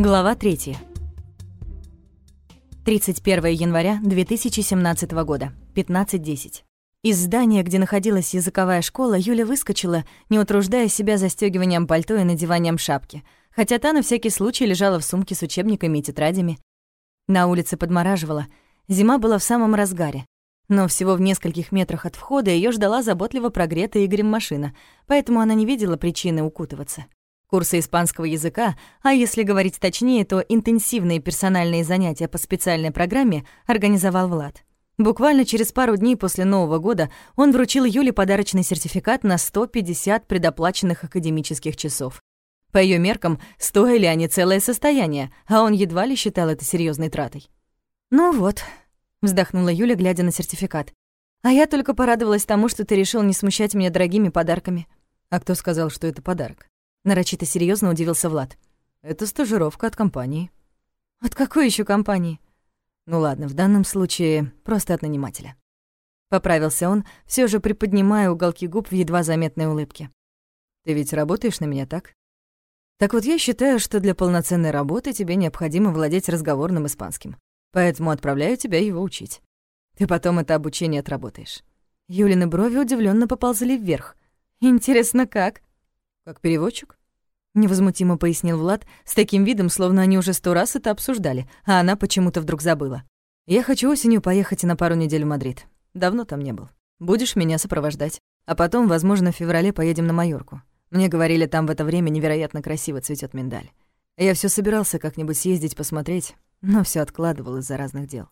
Глава 3. 31 января 2017 года, 15.10. Из здания, где находилась языковая школа, Юля выскочила, не утруждая себя застегиванием пальто и надеванием шапки, хотя та на всякий случай лежала в сумке с учебниками и тетрадями. На улице подмораживала, зима была в самом разгаре. Но всего в нескольких метрах от входа ее ждала заботливо прогретая Игорем машина, поэтому она не видела причины укутываться. Курсы испанского языка, а если говорить точнее, то интенсивные персональные занятия по специальной программе организовал Влад. Буквально через пару дней после Нового года он вручил Юле подарочный сертификат на 150 предоплаченных академических часов. По ее меркам, стоили они целое состояние, а он едва ли считал это серьезной тратой. «Ну вот», — вздохнула Юля, глядя на сертификат. «А я только порадовалась тому, что ты решил не смущать меня дорогими подарками». «А кто сказал, что это подарок?» Нарочито серьезно удивился Влад. Это стажировка от компании. От какой еще компании? Ну ладно, в данном случае просто от нанимателя. Поправился он, все же приподнимая уголки губ в едва заметной улыбке. Ты ведь работаешь на меня, так? Так вот, я считаю, что для полноценной работы тебе необходимо владеть разговорным испанским. Поэтому отправляю тебя его учить. Ты потом это обучение отработаешь. Юлины брови удивленно поползли вверх. Интересно, как? «Как переводчик?» — невозмутимо пояснил Влад, с таким видом, словно они уже сто раз это обсуждали, а она почему-то вдруг забыла. «Я хочу осенью поехать на пару недель в Мадрид. Давно там не был. Будешь меня сопровождать. А потом, возможно, в феврале поедем на Майорку. Мне говорили, там в это время невероятно красиво цветет миндаль. Я все собирался как-нибудь съездить посмотреть, но все откладывал из-за разных дел».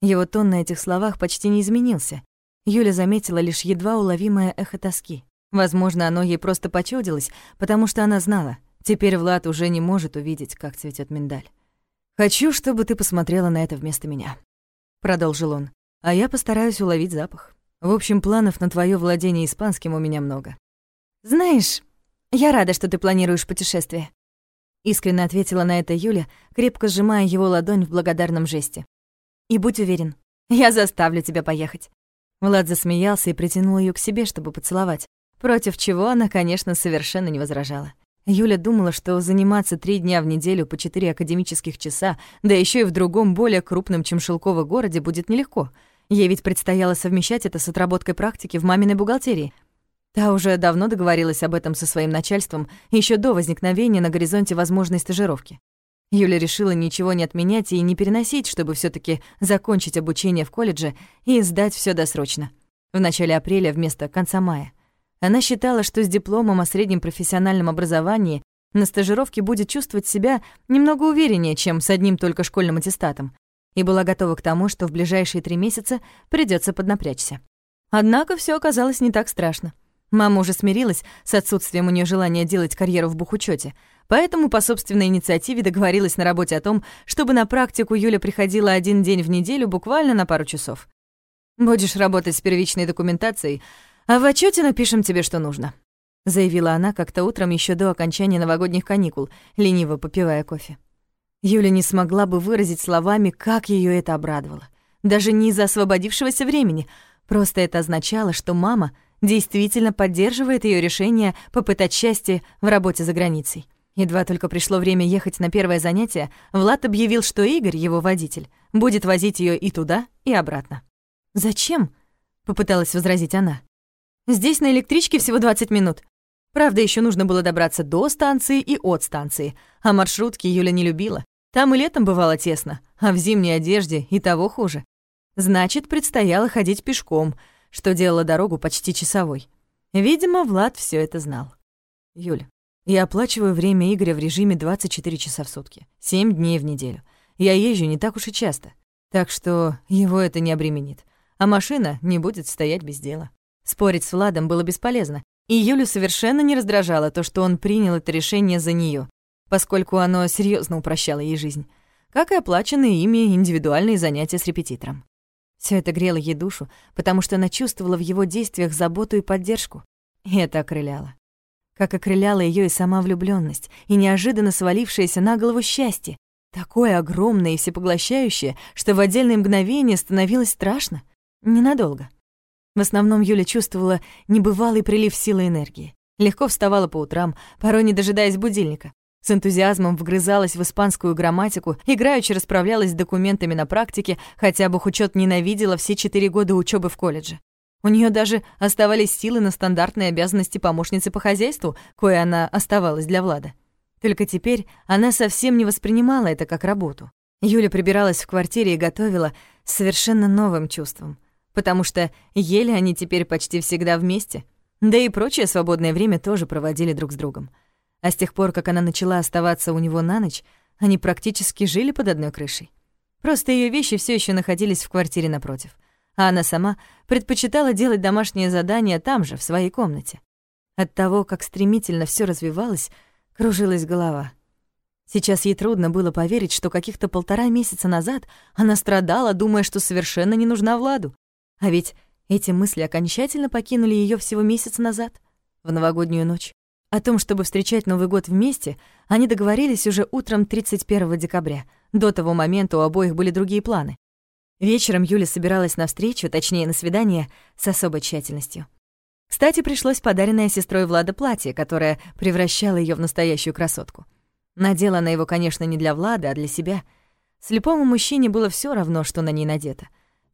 Его тон на этих словах почти не изменился. Юля заметила лишь едва уловимое эхо тоски. Возможно, оно ей просто почудилось, потому что она знала, теперь Влад уже не может увидеть, как цветет миндаль. «Хочу, чтобы ты посмотрела на это вместо меня», — продолжил он. «А я постараюсь уловить запах. В общем, планов на твое владение испанским у меня много». «Знаешь, я рада, что ты планируешь путешествие», — искренне ответила на это Юля, крепко сжимая его ладонь в благодарном жесте. «И будь уверен, я заставлю тебя поехать». Влад засмеялся и притянул ее к себе, чтобы поцеловать против чего она, конечно, совершенно не возражала. Юля думала, что заниматься три дня в неделю по четыре академических часа, да еще и в другом, более крупном, чем Шелково городе, будет нелегко. Ей ведь предстояло совмещать это с отработкой практики в маминой бухгалтерии. Та уже давно договорилась об этом со своим начальством, еще до возникновения на горизонте возможной стажировки. Юля решила ничего не отменять и не переносить, чтобы все таки закончить обучение в колледже и сдать все досрочно. В начале апреля вместо конца мая. Она считала, что с дипломом о среднем профессиональном образовании на стажировке будет чувствовать себя немного увереннее, чем с одним только школьным аттестатом, и была готова к тому, что в ближайшие три месяца придется поднапрячься. Однако все оказалось не так страшно. Мама уже смирилась с отсутствием у нее желания делать карьеру в бухучете, поэтому по собственной инициативе договорилась на работе о том, чтобы на практику Юля приходила один день в неделю буквально на пару часов. «Будешь работать с первичной документацией, «А в отчете напишем тебе, что нужно», — заявила она как-то утром еще до окончания новогодних каникул, лениво попивая кофе. Юля не смогла бы выразить словами, как ее это обрадовало. Даже не из-за освободившегося времени, просто это означало, что мама действительно поддерживает ее решение попытать счастье в работе за границей. Едва только пришло время ехать на первое занятие, Влад объявил, что Игорь, его водитель, будет возить ее и туда, и обратно. «Зачем?» — попыталась возразить она. Здесь на электричке всего 20 минут. Правда, еще нужно было добраться до станции и от станции, а маршрутки Юля не любила. Там и летом бывало тесно, а в зимней одежде и того хуже. Значит, предстояло ходить пешком, что делало дорогу почти часовой. Видимо, Влад все это знал. «Юля, я оплачиваю время Игоря в режиме 24 часа в сутки, 7 дней в неделю. Я езжу не так уж и часто, так что его это не обременит, а машина не будет стоять без дела». Спорить с Владом было бесполезно, и Юлю совершенно не раздражало то, что он принял это решение за нее, поскольку оно серьезно упрощало ей жизнь, как и оплаченные ими индивидуальные занятия с репетитором. Все это грело ей душу, потому что она чувствовала в его действиях заботу и поддержку, и это окрыляло. Как окрыляла ее и сама влюбленность, и неожиданно свалившееся на голову счастье, такое огромное и всепоглощающее, что в отдельные мгновения становилось страшно. Ненадолго. В основном Юля чувствовала небывалый прилив силы и энергии. Легко вставала по утрам, порой не дожидаясь будильника. с энтузиазмом вгрызалась в испанскую грамматику, играючи расправлялась с документами на практике, хотя бухучет ненавидела все четыре года учебы в колледже. У нее даже оставались силы на стандартные обязанности помощницы по хозяйству, кое она оставалась для Влада. Только теперь она совсем не воспринимала это как работу. Юля прибиралась в квартире и готовила с совершенно новым чувством, потому что ели они теперь почти всегда вместе, да и прочее свободное время тоже проводили друг с другом. А с тех пор, как она начала оставаться у него на ночь, они практически жили под одной крышей. Просто ее вещи все еще находились в квартире напротив, а она сама предпочитала делать домашние задания там же, в своей комнате. От того, как стремительно все развивалось, кружилась голова. Сейчас ей трудно было поверить, что каких-то полтора месяца назад она страдала, думая, что совершенно не нужна Владу. А ведь эти мысли окончательно покинули ее всего месяц назад, в новогоднюю ночь. О том, чтобы встречать Новый год вместе, они договорились уже утром 31 декабря. До того момента у обоих были другие планы. Вечером Юля собиралась на встречу, точнее, на свидание, с особой тщательностью. Кстати, пришлось подаренное сестрой Влада платье, которое превращало ее в настоящую красотку. Надела она его, конечно, не для Влада, а для себя. Слепому мужчине было все равно, что на ней надето.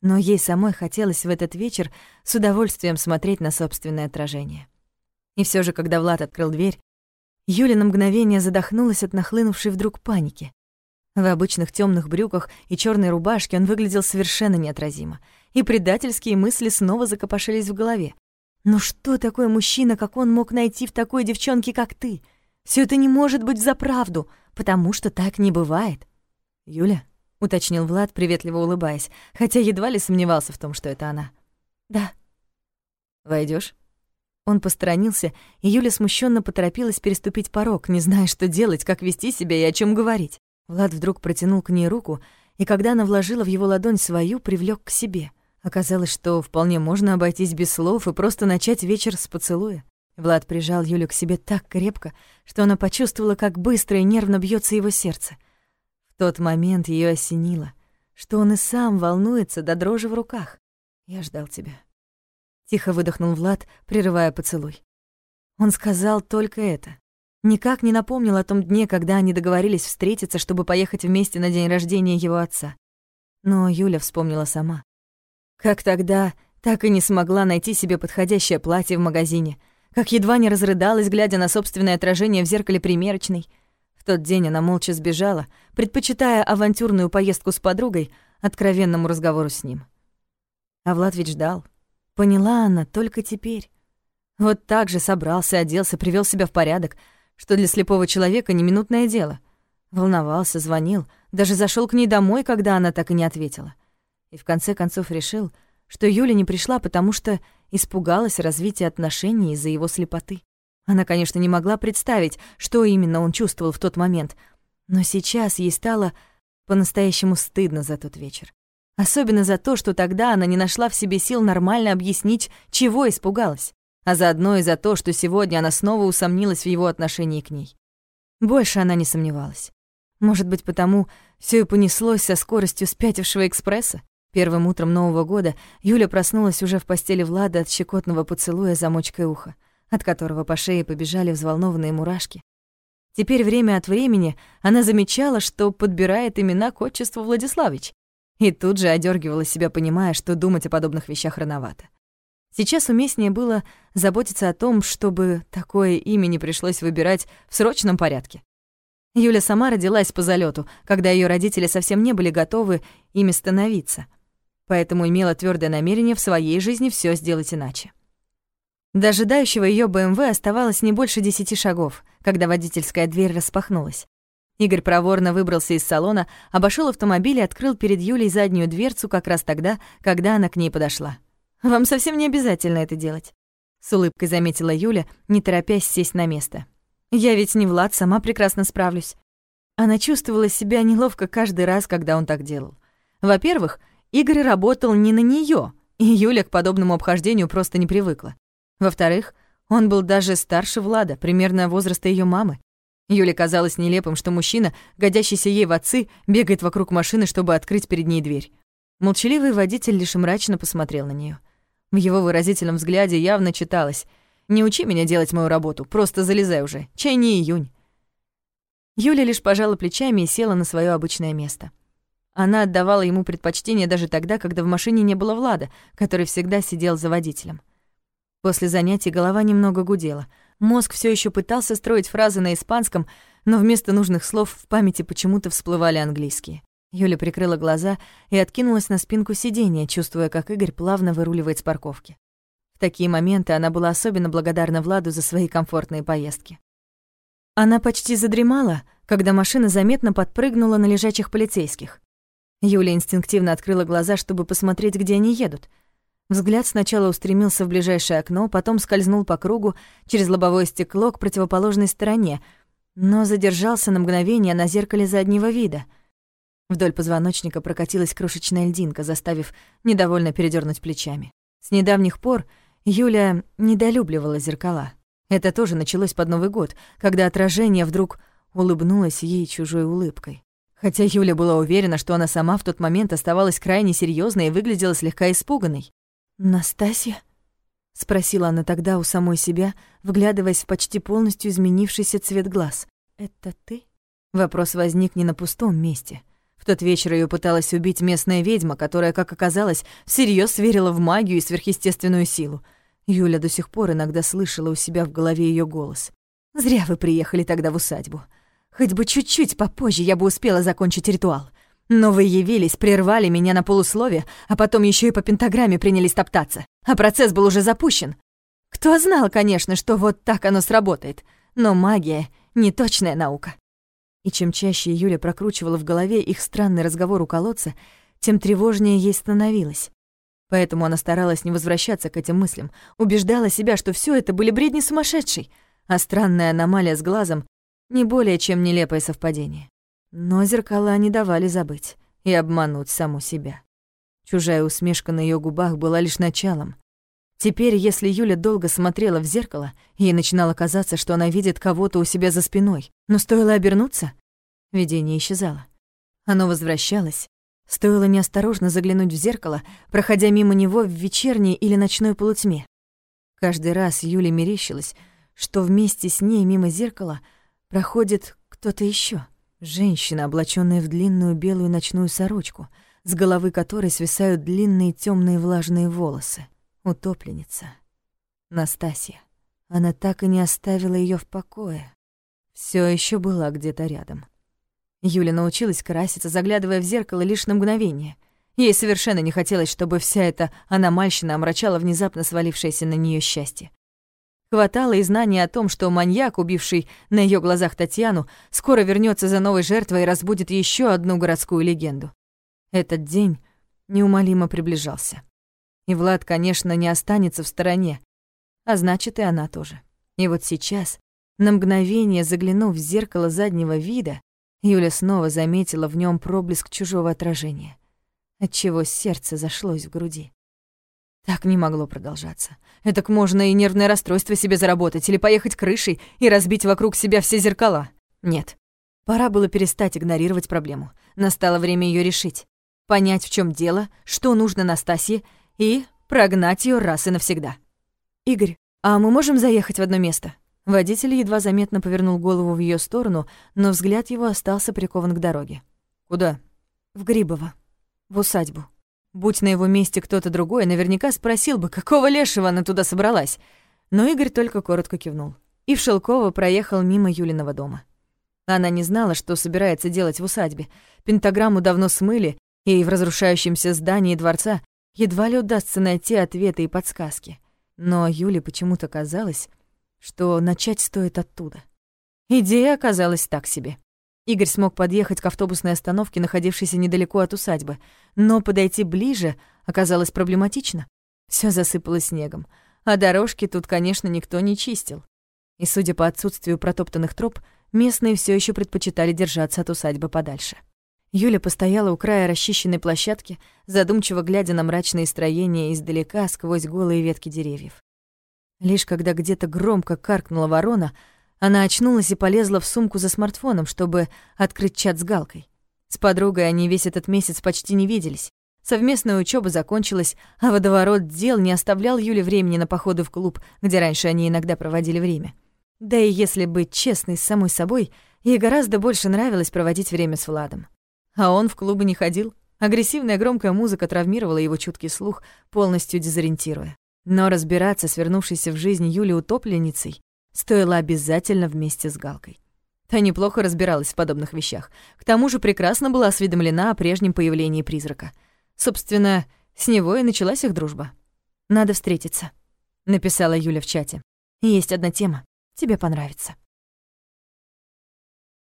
Но ей самой хотелось в этот вечер с удовольствием смотреть на собственное отражение. И все же, когда Влад открыл дверь, Юля на мгновение задохнулась от нахлынувшей вдруг паники. В обычных темных брюках и черной рубашке он выглядел совершенно неотразимо, и предательские мысли снова закопошились в голове. «Ну что такое мужчина, как он мог найти в такой девчонке, как ты? Все это не может быть за правду, потому что так не бывает». «Юля?» — уточнил Влад, приветливо улыбаясь, хотя едва ли сомневался в том, что это она. «Да». Войдешь? Он посторонился, и Юля смущенно поторопилась переступить порог, не зная, что делать, как вести себя и о чем говорить. Влад вдруг протянул к ней руку, и когда она вложила в его ладонь свою, привлек к себе. Оказалось, что вполне можно обойтись без слов и просто начать вечер с поцелуя. Влад прижал Юлю к себе так крепко, что она почувствовала, как быстро и нервно бьется его сердце. Тот момент ее осенило, что он и сам волнуется до дрожи в руках. «Я ждал тебя», Тихо выдохнул Влад, прерывая поцелуй. Он сказал только это. Никак не напомнил о том дне, когда они договорились встретиться, чтобы поехать вместе на день рождения его отца. Но Юля вспомнила сама. Как тогда так и не смогла найти себе подходящее платье в магазине, как едва не разрыдалась, глядя на собственное отражение в зеркале примерочной. Тот день она молча сбежала, предпочитая авантюрную поездку с подругой откровенному разговору с ним. А Влад ведь ждал. Поняла она только теперь. Вот так же собрался, оделся, привел себя в порядок, что для слепого человека не минутное дело. Волновался, звонил, даже зашел к ней домой, когда она так и не ответила. И в конце концов решил, что Юля не пришла, потому что испугалась развития отношений из-за его слепоты. Она, конечно, не могла представить, что именно он чувствовал в тот момент, но сейчас ей стало по-настоящему стыдно за тот вечер. Особенно за то, что тогда она не нашла в себе сил нормально объяснить, чего испугалась, а заодно и за то, что сегодня она снова усомнилась в его отношении к ней. Больше она не сомневалась. Может быть, потому все и понеслось со скоростью спятившего экспресса? Первым утром Нового года Юля проснулась уже в постели Влада от щекотного поцелуя замочкой уха, от которого по шее побежали взволнованные мурашки. Теперь время от времени она замечала, что подбирает имена к отчеству Владиславич, и тут же одергивала себя, понимая, что думать о подобных вещах рановато. Сейчас уместнее было заботиться о том, чтобы такое имя не пришлось выбирать в срочном порядке. Юля сама родилась по залету, когда ее родители совсем не были готовы ими становиться, поэтому имела твердое намерение в своей жизни все сделать иначе. До ожидающего ее БМВ оставалось не больше десяти шагов, когда водительская дверь распахнулась. Игорь проворно выбрался из салона, обошел автомобиль и открыл перед Юлей заднюю дверцу как раз тогда, когда она к ней подошла. «Вам совсем не обязательно это делать», — с улыбкой заметила Юля, не торопясь сесть на место. «Я ведь не Влад, сама прекрасно справлюсь». Она чувствовала себя неловко каждый раз, когда он так делал. Во-первых, Игорь работал не на нее, и Юля к подобному обхождению просто не привыкла. Во-вторых, он был даже старше Влада, примерно возраста ее мамы. Юле казалось нелепым, что мужчина, годящийся ей в отцы, бегает вокруг машины, чтобы открыть перед ней дверь. Молчаливый водитель лишь мрачно посмотрел на нее. В его выразительном взгляде явно читалось «Не учи меня делать мою работу, просто залезай уже, чай не июнь». Юля лишь пожала плечами и села на свое обычное место. Она отдавала ему предпочтение даже тогда, когда в машине не было Влада, который всегда сидел за водителем. После занятий голова немного гудела. Мозг все еще пытался строить фразы на испанском, но вместо нужных слов в памяти почему-то всплывали английские. Юля прикрыла глаза и откинулась на спинку сиденья, чувствуя, как Игорь плавно выруливает с парковки. В такие моменты она была особенно благодарна Владу за свои комфортные поездки. Она почти задремала, когда машина заметно подпрыгнула на лежачих полицейских. Юля инстинктивно открыла глаза, чтобы посмотреть, где они едут. Взгляд сначала устремился в ближайшее окно, потом скользнул по кругу через лобовое стекло к противоположной стороне, но задержался на мгновение на зеркале заднего вида — Вдоль позвоночника прокатилась крошечная льдинка, заставив недовольно передернуть плечами. С недавних пор Юля недолюбливала зеркала. Это тоже началось под Новый год, когда отражение вдруг улыбнулось ей чужой улыбкой. Хотя Юля была уверена, что она сама в тот момент оставалась крайне серьезной и выглядела слегка испуганной. «Настасья?» — спросила она тогда у самой себя, вглядываясь в почти полностью изменившийся цвет глаз. «Это ты?» Вопрос возник не на пустом месте — в тот вечер ее пыталась убить местная ведьма, которая, как оказалось, всерьез верила в магию и сверхъестественную силу. Юля до сих пор иногда слышала у себя в голове ее голос. «Зря вы приехали тогда в усадьбу. Хоть бы чуть-чуть попозже я бы успела закончить ритуал. Но вы явились, прервали меня на полуслове, а потом еще и по пентаграмме принялись топтаться. А процесс был уже запущен. Кто знал, конечно, что вот так оно сработает. Но магия — не точная наука. И чем чаще Юля прокручивала в голове их странный разговор у колодца, тем тревожнее ей становилось. Поэтому она старалась не возвращаться к этим мыслям, убеждала себя, что все это были бредни сумасшедшей, а странная аномалия с глазом — не более чем нелепое совпадение. Но зеркала не давали забыть и обмануть саму себя. Чужая усмешка на ее губах была лишь началом. Теперь, если Юля долго смотрела в зеркало, ей начинало казаться, что она видит кого-то у себя за спиной. Но стоило обернуться, видение исчезало. Оно возвращалось. Стоило неосторожно заглянуть в зеркало, проходя мимо него в вечерней или ночной полутьме. Каждый раз Юле мерещилось, что вместе с ней мимо зеркала проходит кто-то еще. Женщина, облаченная в длинную белую ночную сорочку, с головы которой свисают длинные темные влажные волосы. Утопленница. Настасья. Она так и не оставила ее в покое. Все еще была где-то рядом. Юля научилась краситься, заглядывая в зеркало лишь на мгновение. Ей совершенно не хотелось, чтобы вся эта аномальщина омрачала внезапно свалившееся на нее счастье. Хватало и знания о том, что маньяк, убивший на ее глазах Татьяну, скоро вернется за новой жертвой и разбудит еще одну городскую легенду. Этот день неумолимо приближался. И Влад, конечно, не останется в стороне, а значит, и она тоже. И вот сейчас, на мгновение заглянув в зеркало заднего вида, Юля снова заметила в нем проблеск чужого отражения, отчего сердце зашлось в груди. Так не могло продолжаться. Этак можно и нервное расстройство себе заработать, или поехать крышей и разбить вокруг себя все зеркала. Нет. Пора было перестать игнорировать проблему. Настало время ее решить. Понять, в чем дело, что нужно Настасье и прогнать ее раз и навсегда. «Игорь, а мы можем заехать в одно место?» Водитель едва заметно повернул голову в ее сторону, но взгляд его остался прикован к дороге. «Куда?» «В Грибово. В усадьбу». Будь на его месте кто-то другой, наверняка спросил бы, какого лешего она туда собралась. Но Игорь только коротко кивнул. И в Шелково проехал мимо Юлиного дома. Она не знала, что собирается делать в усадьбе. Пентаграмму давно смыли, и в разрушающемся здании дворца едва ли удастся найти ответы и подсказки. Но Юле почему-то казалось, что начать стоит оттуда. Идея оказалась так себе. Игорь смог подъехать к автобусной остановке, находившейся недалеко от усадьбы, но подойти ближе оказалось проблематично. Всё засыпало снегом, а дорожки тут, конечно, никто не чистил. И, судя по отсутствию протоптанных троп, местные всё ещё предпочитали держаться от усадьбы подальше. Юля постояла у края расчищенной площадки, задумчиво глядя на мрачные строения издалека сквозь голые ветки деревьев. Лишь когда где-то громко каркнула ворона, она очнулась и полезла в сумку за смартфоном, чтобы открыть чат с Галкой. С подругой они весь этот месяц почти не виделись. Совместная учеба закончилась, а водоворот дел не оставлял Юле времени на походы в клуб, где раньше они иногда проводили время. Да и если быть честной с самой собой, Ей гораздо больше нравилось проводить время с Владом. А он в клубы не ходил. Агрессивная громкая музыка травмировала его чуткий слух, полностью дезориентируя. Но разбираться с вернувшейся в жизнь Юли утопленницей стоило обязательно вместе с Галкой. Та неплохо разбиралась в подобных вещах. К тому же прекрасно была осведомлена о прежнем появлении призрака. Собственно, с него и началась их дружба. «Надо встретиться», — написала Юля в чате. «Есть одна тема. Тебе понравится».